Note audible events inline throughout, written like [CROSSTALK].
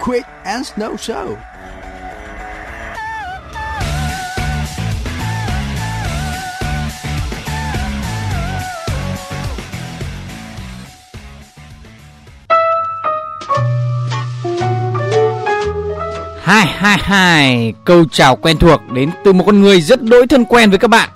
Quick and Snow Show. Hai hai hai, câu chào quen thuộc đến từ một con người rất đối thân quen với các bạn.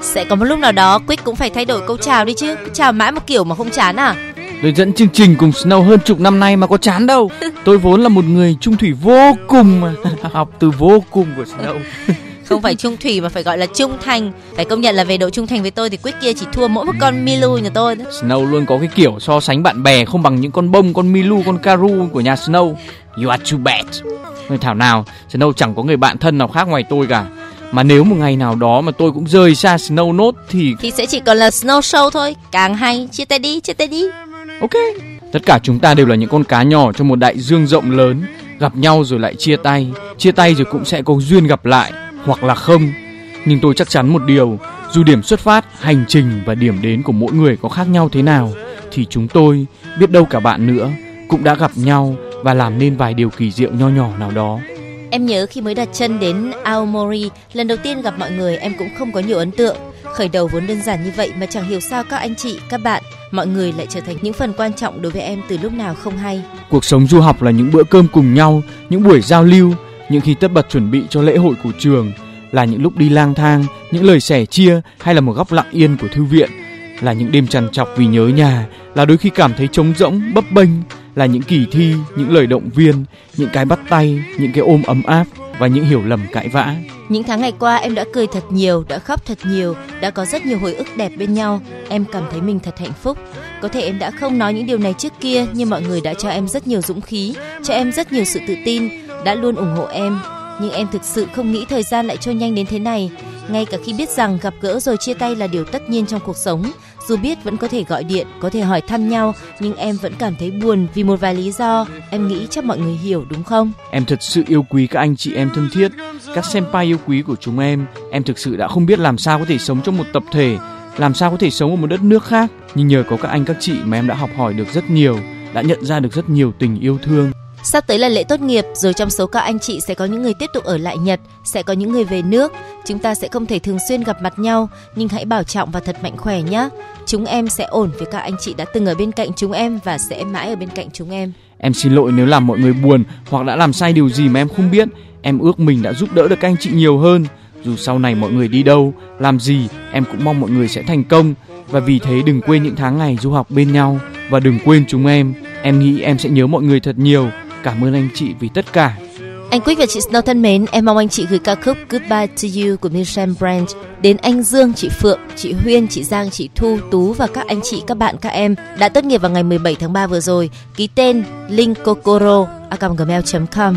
Sẽ có một lúc nào đó Quick cũng phải thay đổi câu chào đi chứ. Cứ chào mãi một kiểu mà không chán à? Tôi dẫn chương trình cùng Snow hơn chục năm nay mà có chán đâu. [LAUGHS] Tôi vốn là một người trung thủy vô cùng mà. [LAUGHS] Học từ vô cùng của Snow. [LAUGHS] không phải trung thủy mà phải gọi là trung thành phải công nhận là về độ trung thành với tôi thì Quick kia chỉ thua mỗi một con Milu nhà tôi thôi. Snow luôn có cái kiểu so sánh bạn bè không bằng những con bông con Milu con Karu của nhà Snow you are too bad Người thảo nào Snow chẳng có người bạn thân nào khác ngoài tôi cả mà nếu một ngày nào đó mà tôi cũng rời xa Snow nốt thì thì sẽ chỉ còn là Snow Show thôi. Càng hay chia tay đi chia tay đi. Ok. Tất cả chúng ta đều là những con cá nhỏ trong một đại dương rộng lớn. Gặp nhau rồi lại chia tay. Chia tay rồi cũng sẽ có duyên gặp lại hoặc là không. Nhưng tôi chắc chắn một điều dù điểm xuất phát hành trình và điểm đến của mỗi người có khác nhau thế nào thì chúng tôi biết đâu cả bạn nữa cũng đã gặp nhau và làm nên vài điều kỳ diệu nho nhỏ nào đó Em nhớ khi mới đặt chân đến Aomori, lần đầu tiên gặp mọi người em cũng không có nhiều ấn tượng. Khởi đầu vốn đơn giản như vậy mà chẳng hiểu sao các anh chị, các bạn, mọi người lại trở thành những phần quan trọng đối với em từ lúc nào không hay. Cuộc sống du học là những bữa cơm cùng nhau, những buổi giao lưu, những khi tất bật chuẩn bị cho lễ hội của trường, là những lúc đi lang thang, những lời sẻ chia hay là một góc lặng yên của thư viện, là những đêm trằn trọc vì nhớ nhà, là đôi khi cảm thấy trống rỗng, bấp bênh, là những kỳ thi, những lời động viên, những cái bắt tay, những cái ôm ấm áp và những hiểu lầm cãi vã. Những tháng ngày qua em đã cười thật nhiều, đã khóc thật nhiều, đã có rất nhiều hồi ức đẹp bên nhau. Em cảm thấy mình thật hạnh phúc. Có thể em đã không nói những điều này trước kia, nhưng mọi người đã cho em rất nhiều dũng khí, cho em rất nhiều sự tự tin, đã luôn ủng hộ em. Nhưng em thực sự không nghĩ thời gian lại trôi nhanh đến thế này. Ngay cả khi biết rằng gặp gỡ rồi chia tay là điều tất nhiên trong cuộc sống, dù biết vẫn có thể gọi điện, có thể hỏi thăm nhau, nhưng em vẫn cảm thấy buồn vì một vài lý do. Em nghĩ chắc mọi người hiểu đúng không? Em thật sự yêu quý các anh chị em thân thiết, các senpai yêu quý của chúng em. Em thực sự đã không biết làm sao có thể sống trong một tập thể, làm sao có thể sống ở một đất nước khác. Nhưng nhờ có các anh các chị mà em đã học hỏi được rất nhiều, đã nhận ra được rất nhiều tình yêu thương. Sắp tới là lễ tốt nghiệp, rồi trong số các anh chị sẽ có những người tiếp tục ở lại Nhật, sẽ có những người về nước. Chúng ta sẽ không thể thường xuyên gặp mặt nhau, nhưng hãy bảo trọng và thật mạnh khỏe nhé. Chúng em sẽ ổn với các anh chị đã từng ở bên cạnh chúng em và sẽ mãi ở bên cạnh chúng em. Em xin lỗi nếu làm mọi người buồn hoặc đã làm sai điều gì mà em không biết. Em ước mình đã giúp đỡ được các anh chị nhiều hơn. Dù sau này mọi người đi đâu, làm gì, em cũng mong mọi người sẽ thành công. Và vì thế đừng quên những tháng ngày du học bên nhau và đừng quên chúng em. Em nghĩ em sẽ nhớ mọi người thật nhiều Cảm ơn anh chị vì tất cả. Anh quyết và chị Snow thân mến, em mong anh chị gửi ca khúc Goodbye to You của Michelle Branch đến anh Dương, chị Phượng, chị Huyên, chị Giang, chị Thu, Tú và các anh chị, các bạn, các em đã tốt nghiệp vào ngày 17 tháng 3 vừa rồi. Ký tên Linh Kokoro gmail.com.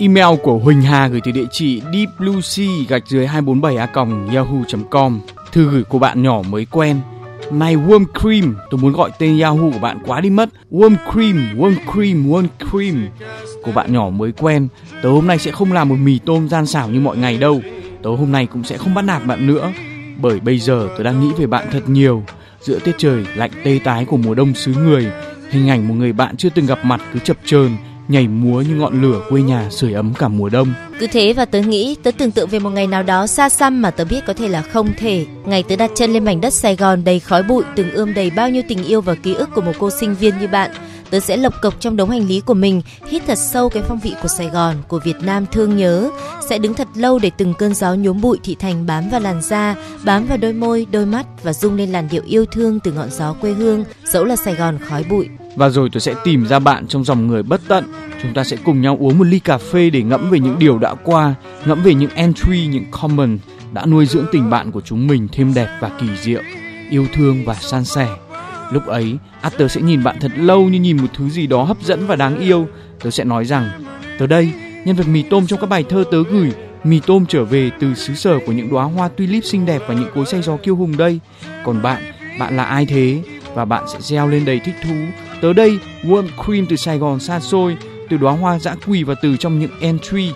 Email của Huỳnh Hà gửi từ địa chỉ deepbluesea gạch dưới 247 a yahoo.com. Thư gửi của bạn nhỏ mới quen. My warm cream, tôi muốn gọi tên Yahoo của bạn quá đi mất. Warm cream, warm cream, warm cream. Của bạn nhỏ mới quen. Tớ hôm nay sẽ không làm một mì tôm gian xảo như mọi ngày đâu. Tớ hôm nay cũng sẽ không bắt nạt bạn nữa. Bởi bây giờ tớ đang nghĩ về bạn thật nhiều. Giữa tiết trời lạnh tê tái của mùa đông xứ người, hình ảnh một người bạn chưa từng gặp mặt cứ chập chờn nhảy múa như ngọn lửa quê nhà sưởi ấm cả mùa đông. Cứ thế và tớ nghĩ, tớ tưởng tượng về một ngày nào đó xa xăm mà tớ biết có thể là không thể. Ngày tớ đặt chân lên mảnh đất Sài Gòn đầy khói bụi, từng ươm đầy bao nhiêu tình yêu và ký ức của một cô sinh viên như bạn. Tớ sẽ lộc cộc trong đống hành lý của mình, hít thật sâu cái phong vị của Sài Gòn, của Việt Nam thương nhớ. Sẽ đứng thật lâu để từng cơn gió nhuốm bụi thị thành bám vào làn da, bám vào đôi môi, đôi mắt và rung lên làn điệu yêu thương từ ngọn gió quê hương, dẫu là Sài Gòn khói bụi. Và rồi tôi sẽ tìm ra bạn trong dòng người bất tận. Chúng ta sẽ cùng nhau uống một ly cà phê để ngẫm về những điều đã qua, ngẫm về những entry, những comment đã nuôi dưỡng tình bạn của chúng mình thêm đẹp và kỳ diệu, yêu thương và san sẻ. Lúc ấy, Arthur sẽ nhìn bạn thật lâu như nhìn một thứ gì đó hấp dẫn và đáng yêu. Tớ sẽ nói rằng, tớ đây, nhân vật mì tôm trong các bài thơ tớ gửi, mì tôm trở về từ xứ sở của những đóa hoa tulip xinh đẹp và những cối xay gió kiêu hùng đây. Còn bạn, bạn là ai thế? Và bạn sẽ gieo lên đầy thích thú. Tớ đây, warm cream từ Sài Gòn xa xôi, từ đóa hoa dã quỳ và từ trong những entry.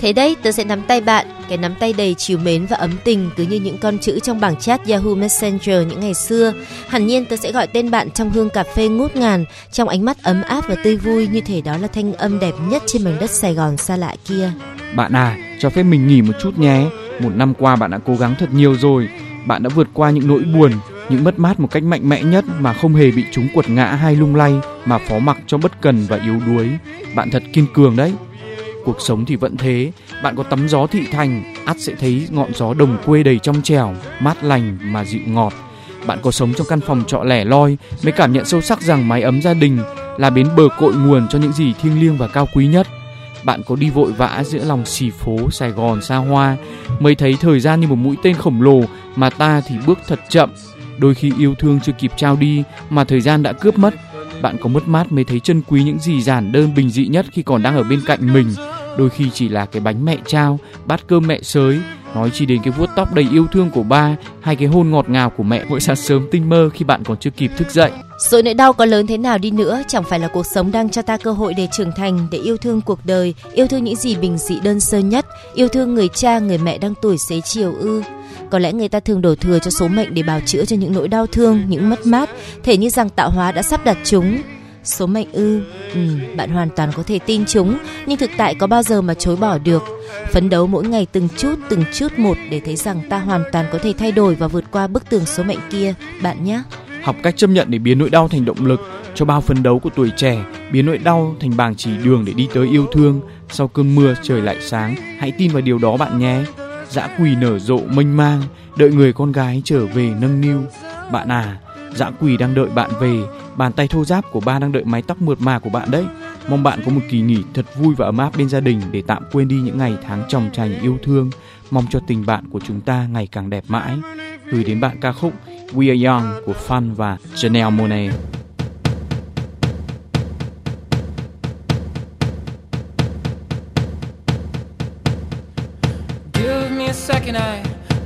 Thế đấy, tớ sẽ nắm tay bạn, cái nắm tay đầy chiều mến và ấm tình cứ như những con chữ trong bảng chat Yahoo Messenger những ngày xưa. Hẳn nhiên tớ sẽ gọi tên bạn trong hương cà phê ngút ngàn, trong ánh mắt ấm áp và tươi vui như thể đó là thanh âm đẹp nhất trên mảnh đất Sài Gòn xa lạ kia. Bạn à, cho phép mình nghỉ một chút nhé. Một năm qua bạn đã cố gắng thật nhiều rồi. Bạn đã vượt qua những nỗi buồn, những mất mát một cách mạnh mẽ nhất mà không hề bị chúng quật ngã hay lung lay mà phó mặc cho bất cần và yếu đuối. Bạn thật kiên cường đấy cuộc sống thì vẫn thế. Bạn có tắm gió thị thành, ắt sẽ thấy ngọn gió đồng quê đầy trong trẻo, mát lành mà dịu ngọt. Bạn có sống trong căn phòng trọ lẻ loi, mới cảm nhận sâu sắc rằng mái ấm gia đình là bến bờ cội nguồn cho những gì thiêng liêng và cao quý nhất. Bạn có đi vội vã giữa lòng xì phố Sài Gòn xa hoa, mới thấy thời gian như một mũi tên khổng lồ mà ta thì bước thật chậm. Đôi khi yêu thương chưa kịp trao đi, mà thời gian đã cướp mất bạn có mất mát mới thấy chân quý những gì giản đơn bình dị nhất khi còn đang ở bên cạnh mình. Đôi khi chỉ là cái bánh mẹ trao, bát cơm mẹ sới nói chỉ đến cái vuốt tóc đầy yêu thương của ba hay cái hôn ngọt ngào của mẹ mỗi sáng sớm tinh mơ khi bạn còn chưa kịp thức dậy Rồi nỗi đau có lớn thế nào đi nữa, chẳng phải là cuộc sống đang cho ta cơ hội để trưởng thành, để yêu thương cuộc đời, yêu thương những gì bình dị đơn sơ nhất, yêu thương người cha, người mẹ đang tuổi xế chiều ư. Có lẽ người ta thường đổ thừa cho số mệnh để bào chữa cho những nỗi đau thương, những mất mát, thể như rằng tạo hóa đã sắp đặt chúng. Số mệnh ư, ừ, bạn hoàn toàn có thể tin chúng, nhưng thực tại có bao giờ mà chối bỏ được. Phấn đấu mỗi ngày từng chút, từng chút một để thấy rằng ta hoàn toàn có thể thay đổi và vượt qua bức tường số mệnh kia, bạn nhé. học cách chấp nhận để biến nỗi đau thành động lực cho bao phấn đấu của tuổi trẻ biến nỗi đau thành bảng chỉ đường để đi tới yêu thương. Sau cơn mưa trời lại sáng hãy tin vào điều đó bạn nhé. Dã quỳ nở rộ mênh mang đợi người con gái trở về nâng niu. Bạn à dã quỳ đang đợi bạn về bàn tay thô ráp của ba đang đợi mái tóc mượt mà của bạn đấy mong bạn có một kỳ nghỉ thật vui và ấm áp bên gia đình để tạm quên đi những ngày tháng tròng trành yêu thương mong cho tình bạn của chúng ta ngày càng đẹp mãi gửi đến bạn ca khúc We Are Young của Fun và Janelle Monae. Give me a second, eye.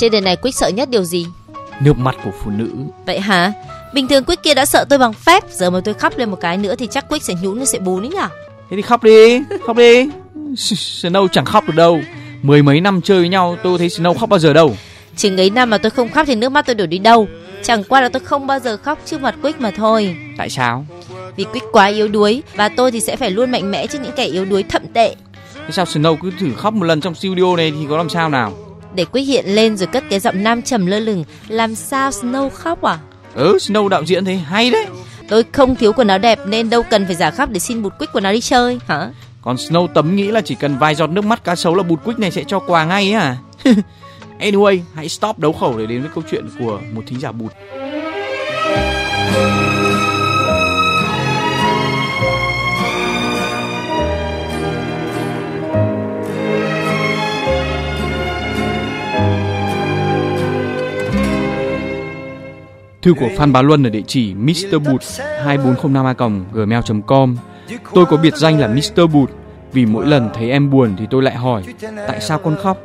Trên đời này Quyết sợ nhất điều gì? Nước mắt của phụ nữ. Vậy hả? Bình thường Quyết kia đã sợ tôi bằng phép, giờ mà tôi khóc lên một cái nữa thì chắc Quyết sẽ nhún nó sẽ bú đấy nhở? Thế thì khóc đi, khóc đi. [LAUGHS] Snow chẳng khóc được đâu. Mười mấy năm chơi với nhau tôi thấy Snow khóc bao giờ đâu. Chừng ấy năm mà tôi không khóc thì nước mắt tôi đổ đi đâu? Chẳng qua là tôi không bao giờ khóc trước mặt Quyết mà thôi. Tại sao? Vì Quyết quá yếu đuối và tôi thì sẽ phải luôn mạnh mẽ trước những kẻ yếu đuối thậm tệ. Thế sao Snow cứ thử khóc một lần trong studio này thì có làm sao nào? Để Quyết hiện lên rồi cất cái giọng nam trầm lơ lửng, làm sao Snow khóc à? Ừ, Snow đạo diễn thấy hay đấy. Tôi không thiếu quần áo đẹp nên đâu cần phải giả khóc để xin bụt Quyết quần áo đi chơi hả? Còn Snow tấm nghĩ là chỉ cần vài giọt nước mắt cá sấu là bụt quýt này sẽ cho quà ngay ấy à. [LAUGHS] anyway, hãy stop đấu khẩu để đến với câu chuyện của một thính giả bụt. Thư của Phan Bá Luân ở địa chỉ mrbut 2405 gmail.com Tôi có biệt danh là Mr. Bụt vì mỗi lần thấy em buồn thì tôi lại hỏi tại sao con khóc.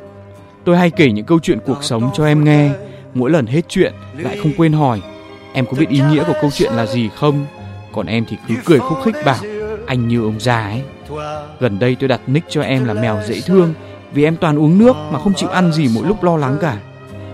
Tôi hay kể những câu chuyện cuộc sống cho em nghe, mỗi lần hết chuyện lại không quên hỏi em có biết ý nghĩa của câu chuyện là gì không? Còn em thì cứ cười khúc khích bảo anh như ông già ấy. Gần đây tôi đặt nick cho em là mèo dễ thương vì em toàn uống nước mà không chịu ăn gì mỗi lúc lo lắng cả.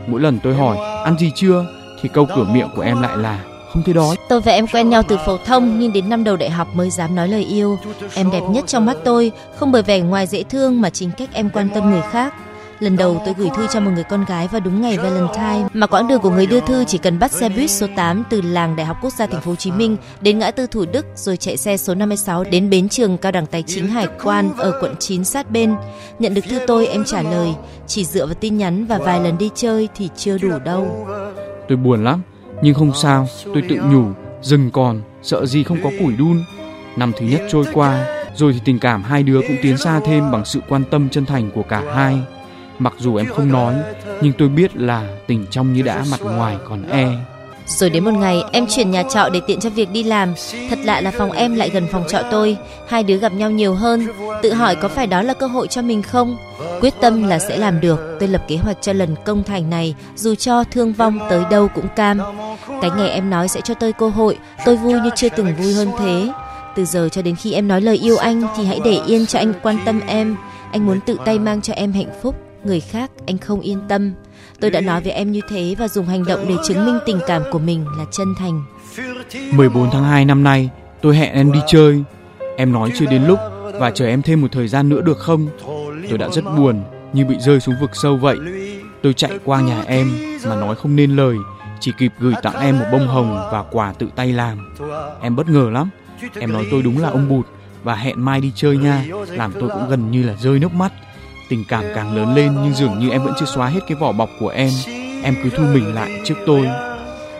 Mỗi lần tôi hỏi ăn gì chưa thì câu cửa miệng của em lại là không thấy đói. Tôi và em quen nhau từ phổ thông nhưng đến năm đầu đại học mới dám nói lời yêu. Em đẹp nhất trong mắt tôi, không bởi vẻ ngoài dễ thương mà chính cách em quan tâm người khác. Lần đầu tôi gửi thư cho một người con gái vào đúng ngày Valentine mà quãng đường của người đưa thư chỉ cần bắt xe buýt số 8 từ làng Đại học Quốc gia Thành phố Hồ Chí Minh đến ngã tư Thủ Đức rồi chạy xe số 56 đến bến trường cao đẳng tài chính Hải quan ở quận 9 sát bên. Nhận được thư tôi em trả lời chỉ dựa vào tin nhắn và vài lần đi chơi thì chưa đủ đâu. Tôi buồn lắm, nhưng không sao, tôi tự nhủ, rừng còn, sợ gì không có củi đun. Năm thứ nhất trôi qua, rồi thì tình cảm hai đứa cũng tiến xa thêm bằng sự quan tâm chân thành của cả hai. Mặc dù em không nói, nhưng tôi biết là tình trong như đã mặt ngoài còn e. Rồi đến một ngày em chuyển nhà trọ để tiện cho việc đi làm. Thật lạ là phòng em lại gần phòng trọ tôi. Hai đứa gặp nhau nhiều hơn. Tự hỏi có phải đó là cơ hội cho mình không? Quyết tâm là sẽ làm được. Tôi lập kế hoạch cho lần công thành này, dù cho thương vong tới đâu cũng cam. Cái ngày em nói sẽ cho tôi cơ hội, tôi vui như chưa từng vui hơn thế. Từ giờ cho đến khi em nói lời yêu anh thì hãy để yên cho anh quan tâm em. Anh muốn tự tay mang cho em hạnh phúc. Người khác anh không yên tâm. Tôi đã nói với em như thế và dùng hành động để chứng minh tình cảm của mình là chân thành. 14 tháng 2 năm nay, tôi hẹn em đi chơi. Em nói chưa đến lúc và chờ em thêm một thời gian nữa được không? Tôi đã rất buồn, như bị rơi xuống vực sâu vậy. Tôi chạy qua nhà em mà nói không nên lời, chỉ kịp gửi tặng em một bông hồng và quà tự tay làm. Em bất ngờ lắm. Em nói tôi đúng là ông bụt và hẹn mai đi chơi nha, làm tôi cũng gần như là rơi nước mắt. Tình cảm càng lớn lên nhưng dường như em vẫn chưa xóa hết cái vỏ bọc của em. Em cứ thu mình lại trước tôi.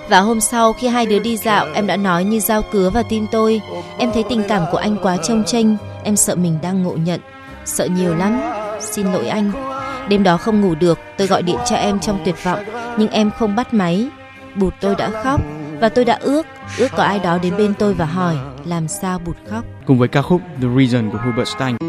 Và hôm sau khi hai đứa đi dạo, em đã nói như dao cứa vào tim tôi. Em thấy tình cảm của anh quá trông tranh, em sợ mình đang ngộ nhận, sợ nhiều lắm. Xin lỗi anh. Đêm đó không ngủ được, tôi gọi điện cho em trong tuyệt vọng, nhưng em không bắt máy. Bụt tôi đã khóc và tôi đã ước, ước có ai đó đến bên tôi và hỏi làm sao bụt khóc. Cùng với ca khúc The Reason của Hubert Stein.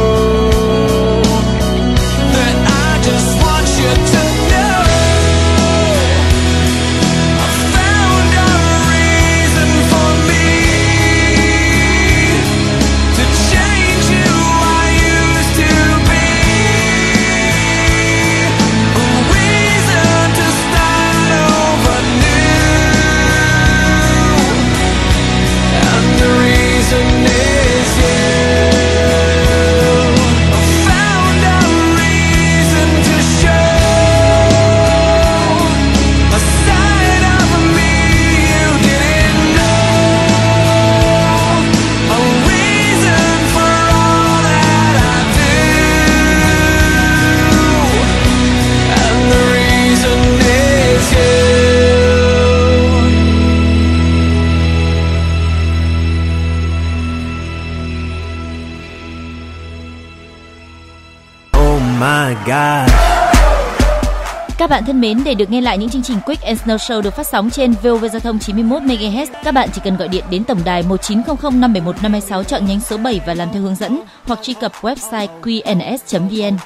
thân mến, để được nghe lại những chương trình Quick and Snow Show được phát sóng trên VOV Giao thông 91 MHz, các bạn chỉ cần gọi điện đến tổng đài 1900 571 526 chọn nhánh số 7 và làm theo hướng dẫn hoặc truy cập website qns.vn.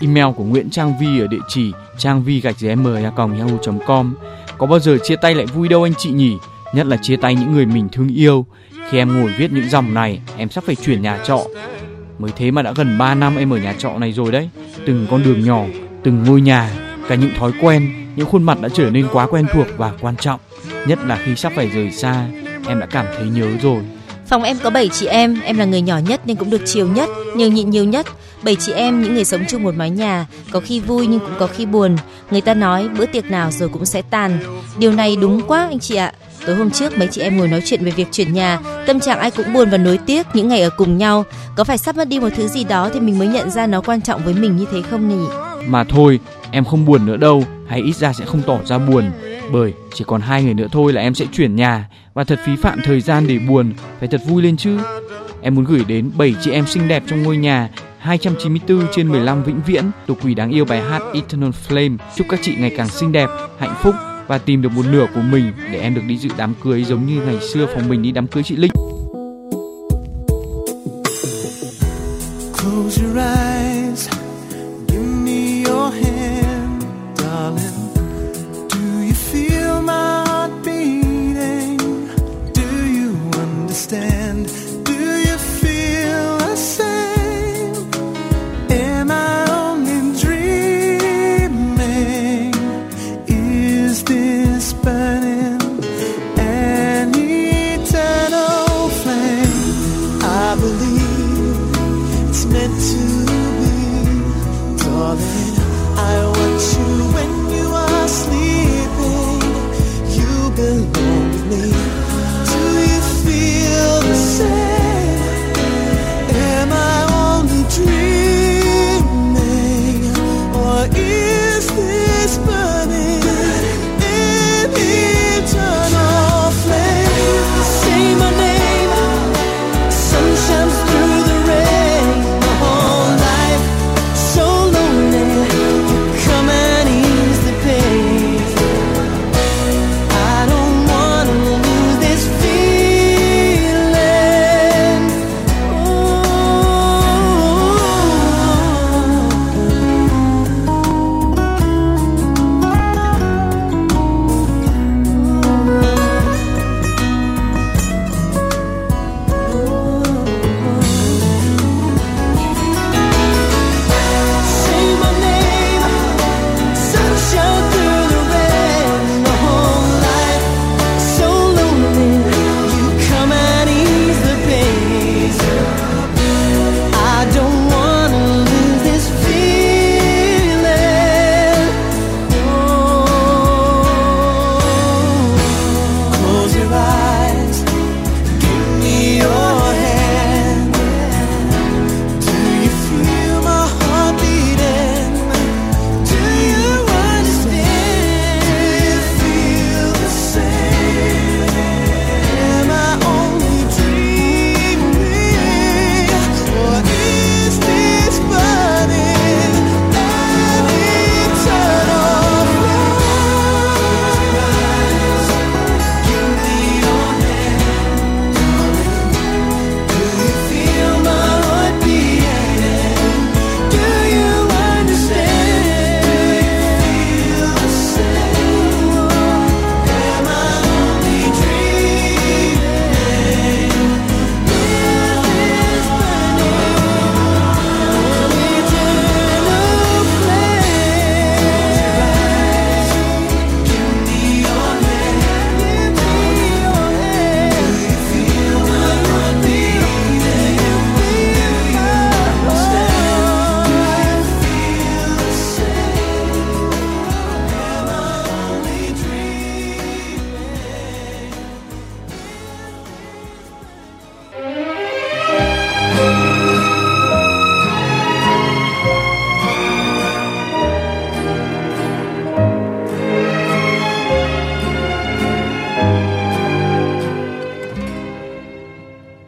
Email của Nguyễn Trang Vi ở địa chỉ trang vi gạch yahoo.com. Có bao giờ chia tay lại vui đâu anh chị nhỉ? Nhất là chia tay những người mình thương yêu. Khi em ngồi viết những dòng này, em sắp phải chuyển nhà trọ. Mới thế mà đã gần 3 năm em ở nhà trọ này rồi đấy. Từng con đường nhỏ, từng ngôi nhà, cả những thói quen, những khuôn mặt đã trở nên quá quen thuộc và quan trọng. Nhất là khi sắp phải rời xa, em đã cảm thấy nhớ rồi. Phòng em có 7 chị em, em là người nhỏ nhất nên cũng được chiều nhất, nhường nhịn nhiều nhất. Bảy chị em những người sống chung một mái nhà, có khi vui nhưng cũng có khi buồn. Người ta nói bữa tiệc nào rồi cũng sẽ tàn. Điều này đúng quá anh chị ạ. Tối hôm trước mấy chị em ngồi nói chuyện về việc chuyển nhà, tâm trạng ai cũng buồn và nuối tiếc những ngày ở cùng nhau. Có phải sắp mất đi một thứ gì đó thì mình mới nhận ra nó quan trọng với mình như thế không nhỉ? Mà thôi, em không buồn nữa đâu, hay ít ra sẽ không tỏ ra buồn. Bởi chỉ còn hai ngày nữa thôi là em sẽ chuyển nhà và thật phí phạm thời gian để buồn, phải thật vui lên chứ. Em muốn gửi đến 7 chị em xinh đẹp trong ngôi nhà 294 trên 15 vĩnh viễn, tục quỷ đáng yêu bài hát Eternal Flame. Chúc các chị ngày càng xinh đẹp, hạnh phúc và tìm được một nửa của mình để em được đi dự đám cưới giống như ngày xưa phòng mình đi đám cưới chị Linh.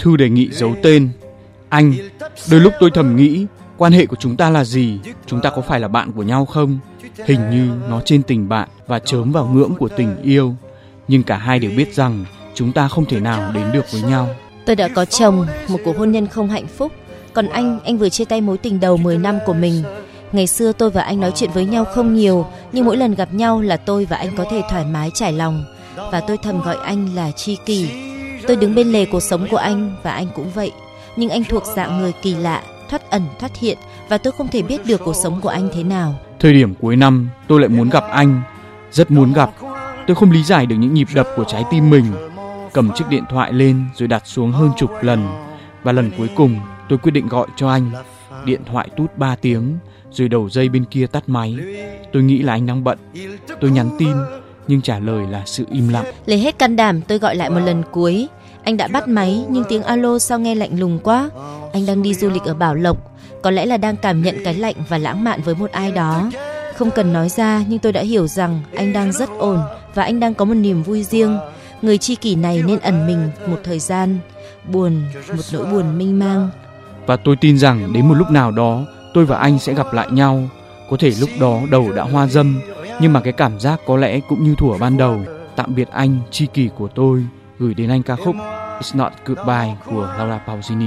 Thư đề nghị giấu tên. Anh, đôi lúc tôi thầm nghĩ quan hệ của chúng ta là gì? Chúng ta có phải là bạn của nhau không? Hình như nó trên tình bạn và chớm vào ngưỡng của tình yêu. Nhưng cả hai đều biết rằng chúng ta không thể nào đến được với nhau. Tôi đã có chồng, một cuộc hôn nhân không hạnh phúc. Còn anh, anh vừa chia tay mối tình đầu 10 năm của mình. Ngày xưa tôi và anh nói chuyện với nhau không nhiều, nhưng mỗi lần gặp nhau là tôi và anh có thể thoải mái trải lòng. Và tôi thầm gọi anh là tri kỷ. Tôi đứng bên lề cuộc sống của anh và anh cũng vậy. Nhưng anh thuộc dạng người kỳ lạ, thoát ẩn thoát hiện và tôi không thể biết được cuộc sống của anh thế nào. Thời điểm cuối năm, tôi lại muốn gặp anh, rất muốn gặp. Tôi không lý giải được những nhịp đập của trái tim mình. Cầm chiếc điện thoại lên rồi đặt xuống hơn chục lần và lần cuối cùng tôi quyết định gọi cho anh. Điện thoại tút 3 tiếng rồi đầu dây bên kia tắt máy. Tôi nghĩ là anh đang bận. Tôi nhắn tin nhưng trả lời là sự im lặng. Lấy hết can đảm tôi gọi lại một lần cuối. Anh đã bắt máy nhưng tiếng alo sao nghe lạnh lùng quá. Anh đang đi du lịch ở Bảo Lộc, có lẽ là đang cảm nhận cái lạnh và lãng mạn với một ai đó. Không cần nói ra nhưng tôi đã hiểu rằng anh đang rất ổn và anh đang có một niềm vui riêng. Người tri kỷ này nên ẩn mình một thời gian, buồn, một nỗi buồn minh mang. Và tôi tin rằng đến một lúc nào đó tôi và anh sẽ gặp lại nhau. Có thể lúc đó đầu đã hoa dâm, nhưng mà cái cảm giác có lẽ cũng như thuở ban đầu. Tạm biệt anh, tri kỷ của tôi, gửi đến anh ca khúc It's Not Goodbye của Laura Pausini.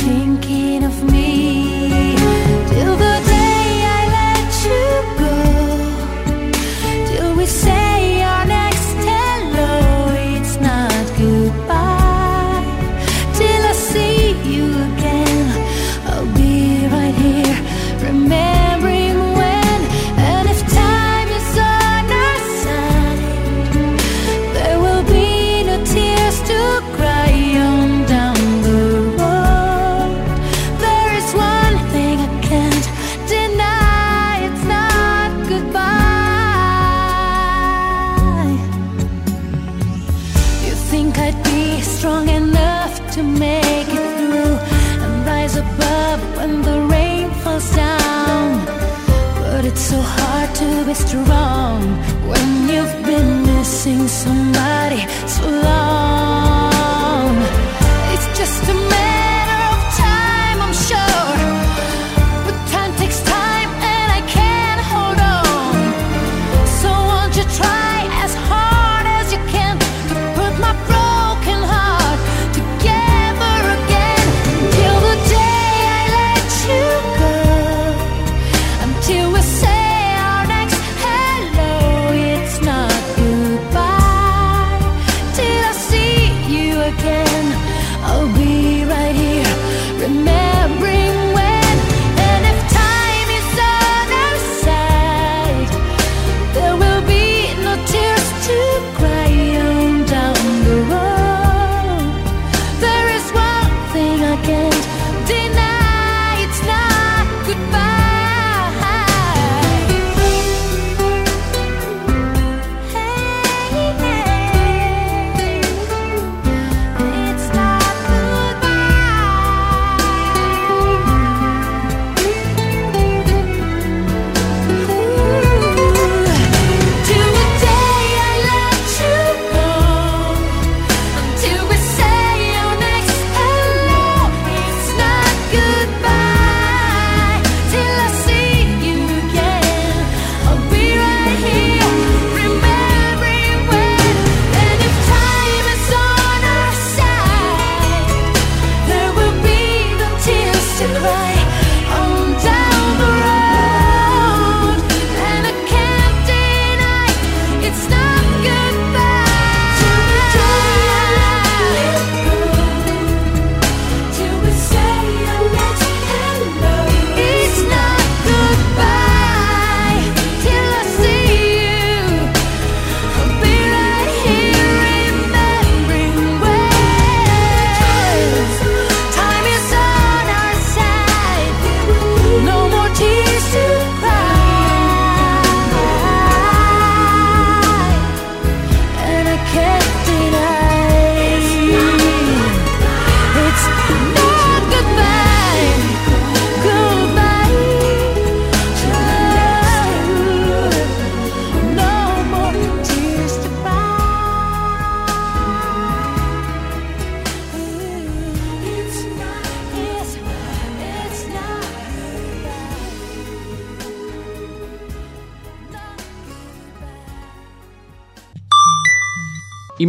when the rain falls down? But it's so hard to be strong when you've been missing somebody so long.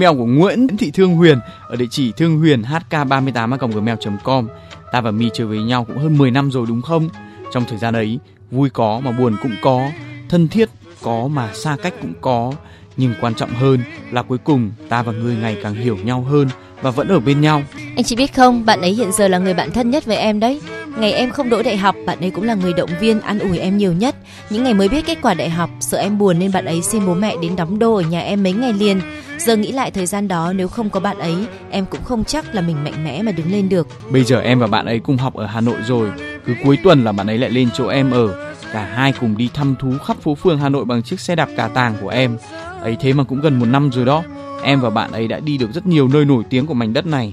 Email của Nguyễn Thị Thương Huyền ở địa chỉ thương huyền hk38@gmail.com. Ta và Mi chơi với nhau cũng hơn 10 năm rồi đúng không? Trong thời gian ấy, vui có mà buồn cũng có, thân thiết có mà xa cách cũng có, nhưng quan trọng hơn là cuối cùng ta và người ngày càng hiểu nhau hơn và vẫn ở bên nhau. Anh chị biết không, bạn ấy hiện giờ là người bạn thân nhất với em đấy. Ngày em không đỗ đại học, bạn ấy cũng là người động viên, an ủi em nhiều nhất. Những ngày mới biết kết quả đại học, sợ em buồn nên bạn ấy xin bố mẹ đến đóng đô ở nhà em mấy ngày liền. Giờ nghĩ lại thời gian đó nếu không có bạn ấy, em cũng không chắc là mình mạnh mẽ mà đứng lên được. Bây giờ em và bạn ấy cùng học ở Hà Nội rồi, cứ cuối tuần là bạn ấy lại lên chỗ em ở. Cả hai cùng đi thăm thú khắp phố phường Hà Nội bằng chiếc xe đạp cà tàng của em. Ấy thế mà cũng gần một năm rồi đó. Em và bạn ấy đã đi được rất nhiều nơi nổi tiếng của mảnh đất này.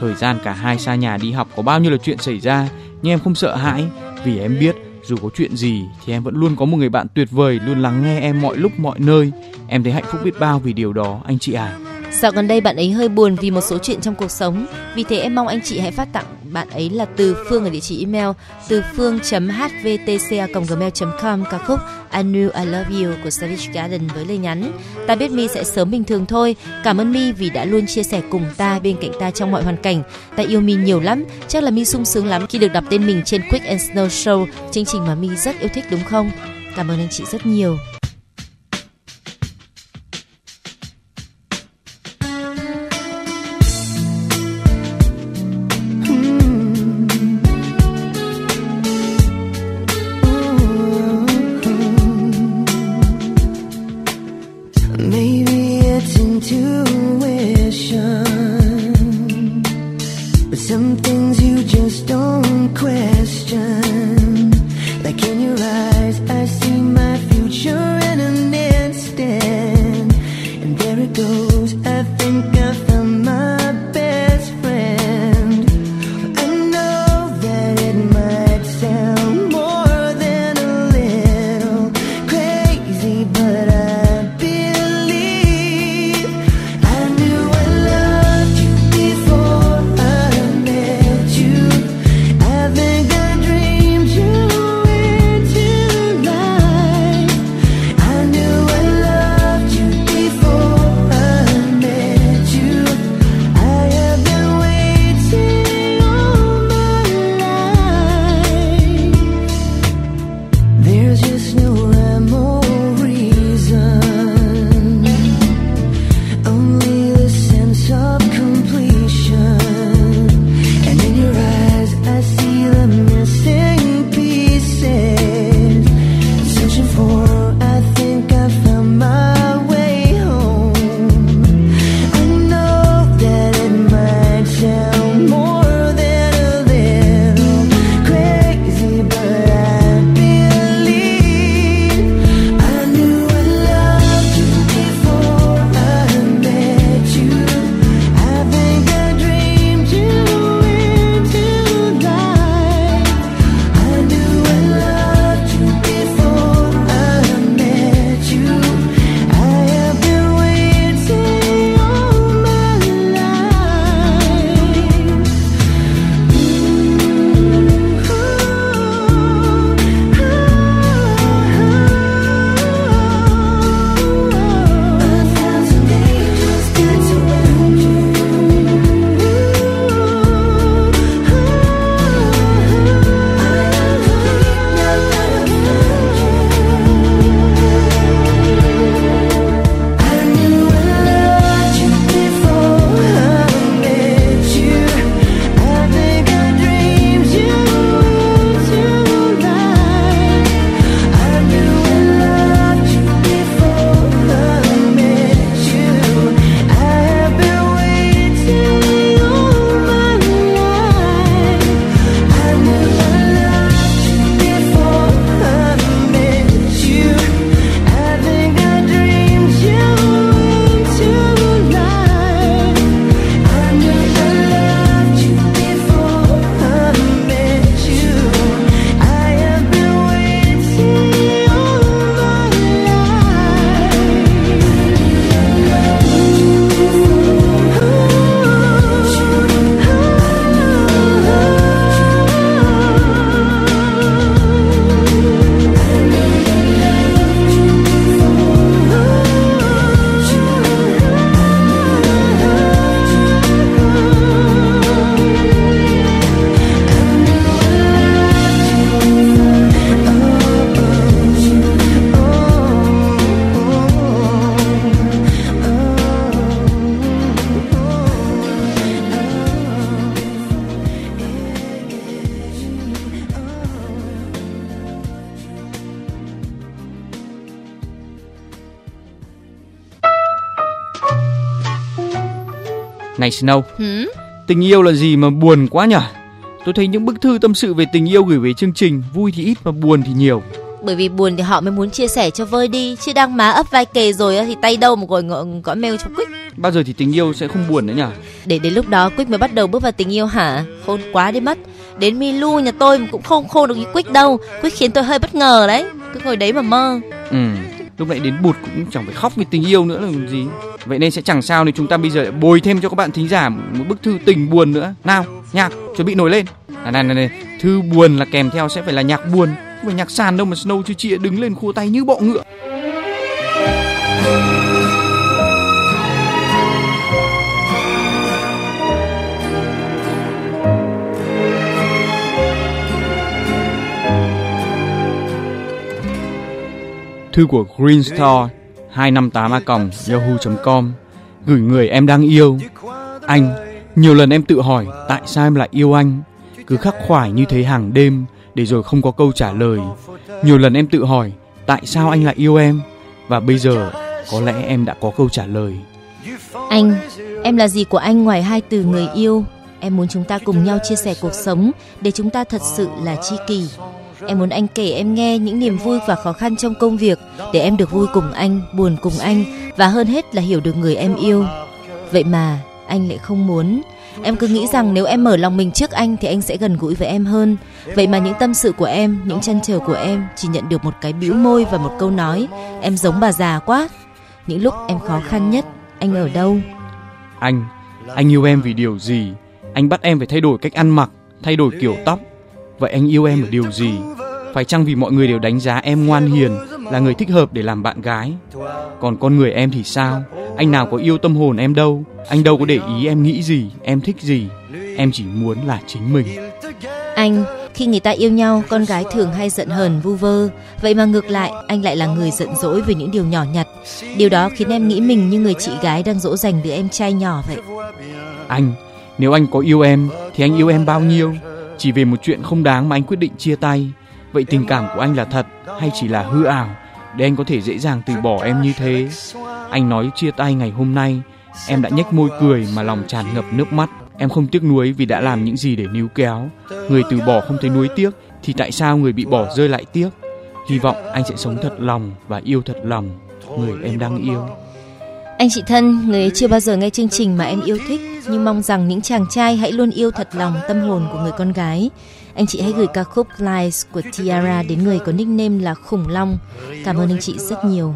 Thời gian cả hai xa nhà đi học có bao nhiêu là chuyện xảy ra, nhưng em không sợ hãi vì em biết dù có chuyện gì thì em vẫn luôn có một người bạn tuyệt vời luôn lắng nghe em mọi lúc mọi nơi. Em thấy hạnh phúc biết bao vì điều đó anh chị à. Dạo gần đây bạn ấy hơi buồn vì một số chuyện trong cuộc sống, vì thế em mong anh chị hãy phát tặng bạn ấy là từ phương ở địa chỉ email từ phương .hvtc@gmail.com ca khúc I Knew I Love You của Savage Garden với lời nhắn. Ta biết mi sẽ sớm bình thường thôi. Cảm ơn mi vì đã luôn chia sẻ cùng ta bên cạnh ta trong mọi hoàn cảnh. Ta yêu mi nhiều lắm. Chắc là mi sung sướng lắm khi được đọc tên mình trên Quick and Snow Show chương trình mà mi rất yêu thích đúng không? Cảm ơn anh chị rất nhiều. Này Snow, tình yêu là gì mà buồn quá nhỉ? Tôi thấy những bức thư tâm sự về tình yêu gửi về chương trình vui thì ít mà buồn thì nhiều. Bởi vì buồn thì họ mới muốn chia sẻ cho vơi đi Chứ đang má ấp vai kề rồi thì tay đâu mà gọi gọi, gọi mail cho Quick Bao giờ thì tình yêu sẽ không buồn nữa nhỉ? Để đến lúc đó Quick mới bắt đầu bước vào tình yêu hả Khôn quá đi mất Đến Milu nhà tôi cũng không khôn được như Quick đâu Quick khiến tôi hơi bất ngờ đấy Cứ ngồi đấy mà mơ Ừ, lúc nãy đến bụt cũng chẳng phải khóc vì tình yêu nữa là làm gì. Vậy nên sẽ chẳng sao nếu chúng ta bây giờ lại bồi thêm cho các bạn thính giả một bức thư tình buồn nữa. Nào, nhạc chuẩn bị nổi lên. À, này, này, này, thư buồn là kèm theo sẽ phải là nhạc buồn, không phải nhạc sàn đâu mà Snow chưa chị đứng lên khua tay như bọ ngựa. Thư của Green Star 258a yahoo.com gửi người em đang yêu. Anh, nhiều lần em tự hỏi tại sao em lại yêu anh, cứ khắc khoải như thế hàng đêm để rồi không có câu trả lời. Nhiều lần em tự hỏi tại sao anh lại yêu em và bây giờ có lẽ em đã có câu trả lời. Anh, em là gì của anh ngoài hai từ người yêu Em muốn chúng ta cùng nhau chia sẻ cuộc sống Để chúng ta thật sự là tri kỷ Em muốn anh kể em nghe những niềm vui và khó khăn trong công việc Để em được vui cùng anh, buồn cùng anh Và hơn hết là hiểu được người em yêu Vậy mà anh lại không muốn Em cứ nghĩ rằng nếu em mở lòng mình trước anh Thì anh sẽ gần gũi với em hơn Vậy mà những tâm sự của em, những chăn trở của em Chỉ nhận được một cái bĩu môi và một câu nói Em giống bà già quá Những lúc em khó khăn nhất Anh ở đâu Anh, anh yêu em vì điều gì? Anh bắt em phải thay đổi cách ăn mặc, thay đổi kiểu tóc. Vậy anh yêu em ở điều gì? Phải chăng vì mọi người đều đánh giá em ngoan hiền, là người thích hợp để làm bạn gái? Còn con người em thì sao? Anh nào có yêu tâm hồn em đâu? Anh đâu có để ý em nghĩ gì, em thích gì? Em chỉ muốn là chính mình. Anh, khi người ta yêu nhau, con gái thường hay giận hờn vu vơ. Vậy mà ngược lại, anh lại là người giận dỗi về những điều nhỏ nhặt. Điều đó khiến em nghĩ mình như người chị gái đang dỗ dành đứa em trai nhỏ vậy. Anh, nếu anh có yêu em thì anh yêu em bao nhiêu? Chỉ vì một chuyện không đáng mà anh quyết định chia tay. Vậy tình cảm của anh là thật hay chỉ là hư ảo để anh có thể dễ dàng từ bỏ em như thế? Anh nói chia tay ngày hôm nay, em đã nhếch môi cười mà lòng tràn ngập nước mắt. Em không tiếc nuối vì đã làm những gì để níu kéo. Người từ bỏ không thấy nuối tiếc thì tại sao người bị bỏ rơi lại tiếc? Hy vọng anh sẽ sống thật lòng và yêu thật lòng người em đang yêu. Anh chị thân, người ấy chưa bao giờ nghe chương trình mà em yêu thích, nhưng mong rằng những chàng trai hãy luôn yêu thật lòng tâm hồn của người con gái. Anh chị hãy gửi ca khúc Lies của Tiara đến người có nickname là Khủng Long. Cảm ơn anh chị rất nhiều.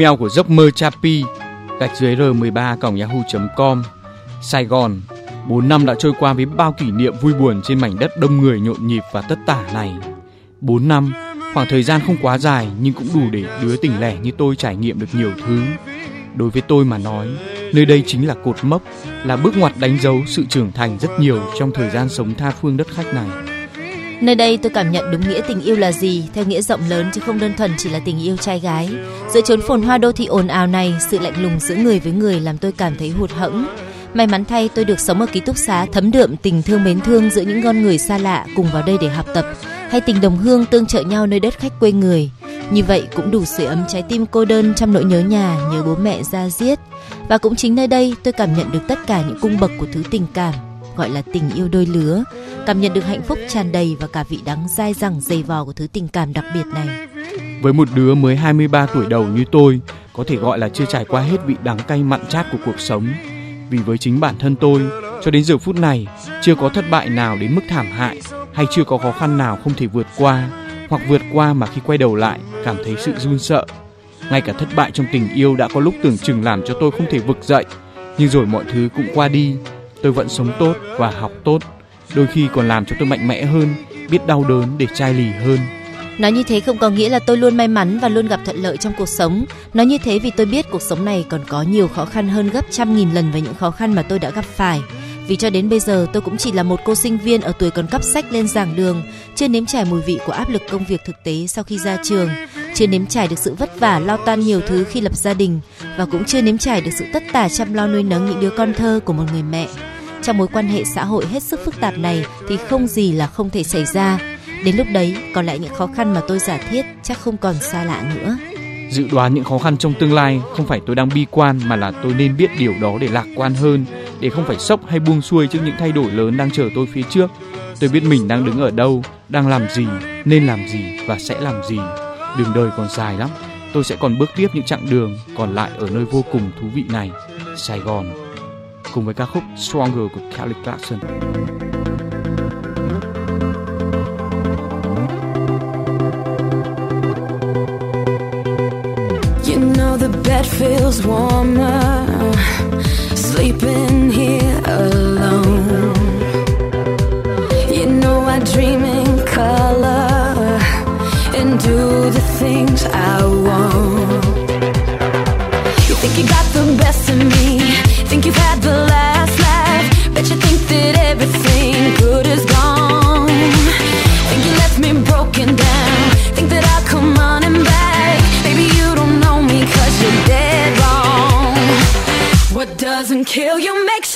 Email của giấc mơ Chapi gạch dưới r13 yahoo.com Sài Gòn 4 năm đã trôi qua với bao kỷ niệm vui buồn trên mảnh đất đông người nhộn nhịp và tất tả này. 4 năm, khoảng thời gian không quá dài nhưng cũng đủ để đứa tỉnh lẻ như tôi trải nghiệm được nhiều thứ. Đối với tôi mà nói, nơi đây chính là cột mốc, là bước ngoặt đánh dấu sự trưởng thành rất nhiều trong thời gian sống tha phương đất khách này. Nơi đây tôi cảm nhận đúng nghĩa tình yêu là gì, theo nghĩa rộng lớn chứ không đơn thuần chỉ là tình yêu trai gái. Giữa chốn phồn hoa đô thị ồn ào này, sự lạnh lùng giữa người với người làm tôi cảm thấy hụt hẫng. May mắn thay tôi được sống ở ký túc xá thấm đượm tình thương mến thương giữa những con người xa lạ cùng vào đây để học tập, hay tình đồng hương tương trợ nhau nơi đất khách quê người. Như vậy cũng đủ sưởi ấm trái tim cô đơn trong nỗi nhớ nhà, nhớ bố mẹ ra diết Và cũng chính nơi đây tôi cảm nhận được tất cả những cung bậc của thứ tình cảm gọi là tình yêu đôi lứa, cảm nhận được hạnh phúc tràn đầy và cả vị đắng dai dẳng dày vò của thứ tình cảm đặc biệt này. Với một đứa mới 23 tuổi đầu như tôi, có thể gọi là chưa trải qua hết vị đắng cay mặn chát của cuộc sống. Vì với chính bản thân tôi, cho đến giờ phút này, chưa có thất bại nào đến mức thảm hại hay chưa có khó khăn nào không thể vượt qua, hoặc vượt qua mà khi quay đầu lại cảm thấy sự run sợ. Ngay cả thất bại trong tình yêu đã có lúc tưởng chừng làm cho tôi không thể vực dậy, nhưng rồi mọi thứ cũng qua đi tôi vẫn sống tốt và học tốt đôi khi còn làm cho tôi mạnh mẽ hơn biết đau đớn để chai lì hơn Nói như thế không có nghĩa là tôi luôn may mắn và luôn gặp thuận lợi trong cuộc sống. Nói như thế vì tôi biết cuộc sống này còn có nhiều khó khăn hơn gấp trăm nghìn lần với những khó khăn mà tôi đã gặp phải. Vì cho đến bây giờ tôi cũng chỉ là một cô sinh viên ở tuổi còn cấp sách lên giảng đường, chưa nếm trải mùi vị của áp lực công việc thực tế sau khi ra trường, chưa nếm trải được sự vất vả lo toan nhiều thứ khi lập gia đình và cũng chưa nếm trải được sự tất tả chăm lo nuôi nấng những đứa con thơ của một người mẹ. Trong mối quan hệ xã hội hết sức phức tạp này thì không gì là không thể xảy ra. Đến lúc đấy, có lẽ những khó khăn mà tôi giả thiết chắc không còn xa lạ nữa. Dự đoán những khó khăn trong tương lai không phải tôi đang bi quan mà là tôi nên biết điều đó để lạc quan hơn, để không phải sốc hay buông xuôi trước những thay đổi lớn đang chờ tôi phía trước. Tôi biết mình đang đứng ở đâu, đang làm gì, nên làm gì và sẽ làm gì. Đường đời còn dài lắm, tôi sẽ còn bước tiếp những chặng đường còn lại ở nơi vô cùng thú vị này, Sài Gòn. Cùng với ca khúc Stronger của Kelly Clarkson. You know the bed feels warmer sleeping things I want. You think you got the best of me, think you've had the last laugh. Bet you think that everything good is gone. Think you left me broken down, think that I'll come running back. Maybe you don't know me cause you're dead wrong. What doesn't kill you makes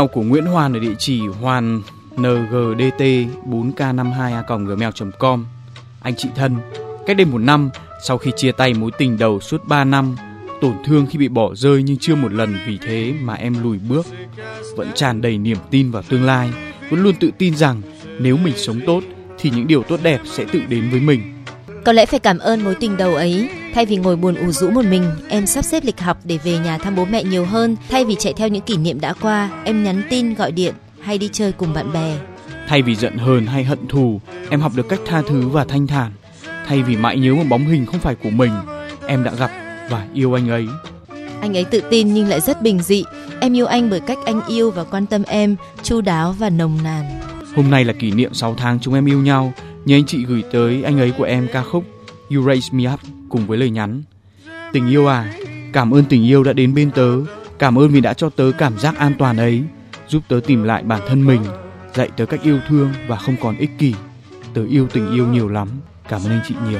Email của Nguyễn Hoàn ở địa chỉ hoàn ngdt 4k52 gmail.com Anh chị thân, cách đây một năm, sau khi chia tay mối tình đầu suốt 3 năm, tổn thương khi bị bỏ rơi nhưng chưa một lần vì thế mà em lùi bước. Vẫn tràn đầy niềm tin vào tương lai, vẫn luôn tự tin rằng nếu mình sống tốt thì những điều tốt đẹp sẽ tự đến với mình. Có lẽ phải cảm ơn mối tình đầu ấy. Thay vì ngồi buồn ủ rũ một mình, em sắp xếp lịch học để về nhà thăm bố mẹ nhiều hơn. Thay vì chạy theo những kỷ niệm đã qua, em nhắn tin, gọi điện hay đi chơi cùng bạn bè. Thay vì giận hờn hay hận thù, em học được cách tha thứ và thanh thản. Thay vì mãi nhớ một bóng hình không phải của mình, em đã gặp và yêu anh ấy. Anh ấy tự tin nhưng lại rất bình dị. Em yêu anh bởi cách anh yêu và quan tâm em, chu đáo và nồng nàn. Hôm nay là kỷ niệm 6 tháng chúng em yêu nhau. Nhờ anh chị gửi tới anh ấy của em ca khúc You Raise Me Up cùng với lời nhắn. Tình yêu à, cảm ơn tình yêu đã đến bên tớ. Cảm ơn vì đã cho tớ cảm giác an toàn ấy, giúp tớ tìm lại bản thân mình, dạy tớ cách yêu thương và không còn ích kỷ. Tớ yêu tình yêu nhiều lắm. Cảm ơn anh chị nhiều.